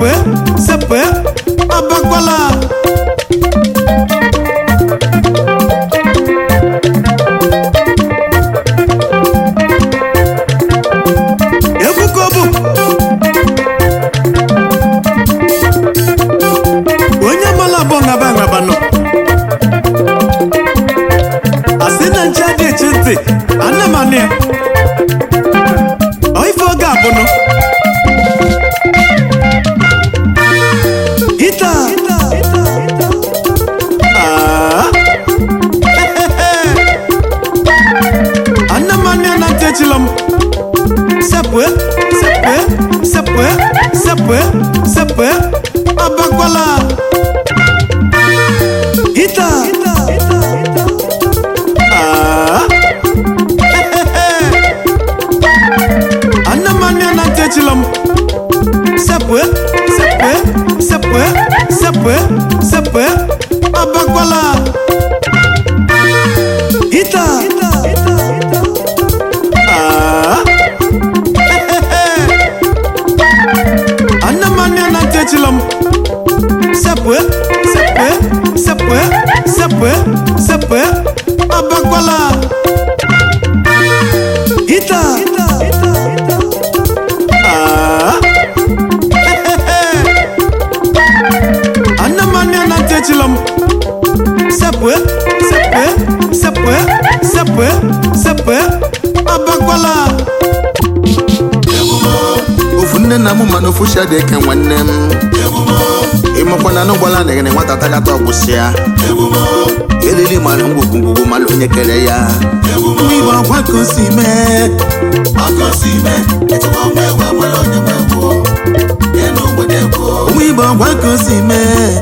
sepe sepe abakwala ekwukobu onye mala bụ ngaba ngaba nọ. Asị na nche adị echi ntị anamania sepue sepue sepue sepue sepue abakwala ita Ah. anamanya na ntechila m sepue sepue sepue sepue sepue ntechila m sepue sepue sepue sepue sepue abakwala ita Ah. anamanya na ntechila m sepue E na mụ mana ofu shade eke nwanne m ịmụkwa na n'ụgbọla na gịnị nwata tagata ọgwụsịa elili mara ngwugwu ngwugwu mara onye kere ya. Iwe ọgwa ka o si mee onwe ibe ọgwa ka o si mee